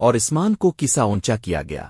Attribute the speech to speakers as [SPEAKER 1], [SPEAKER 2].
[SPEAKER 1] اور اسمان کو کسا اونچا کیا گیا۔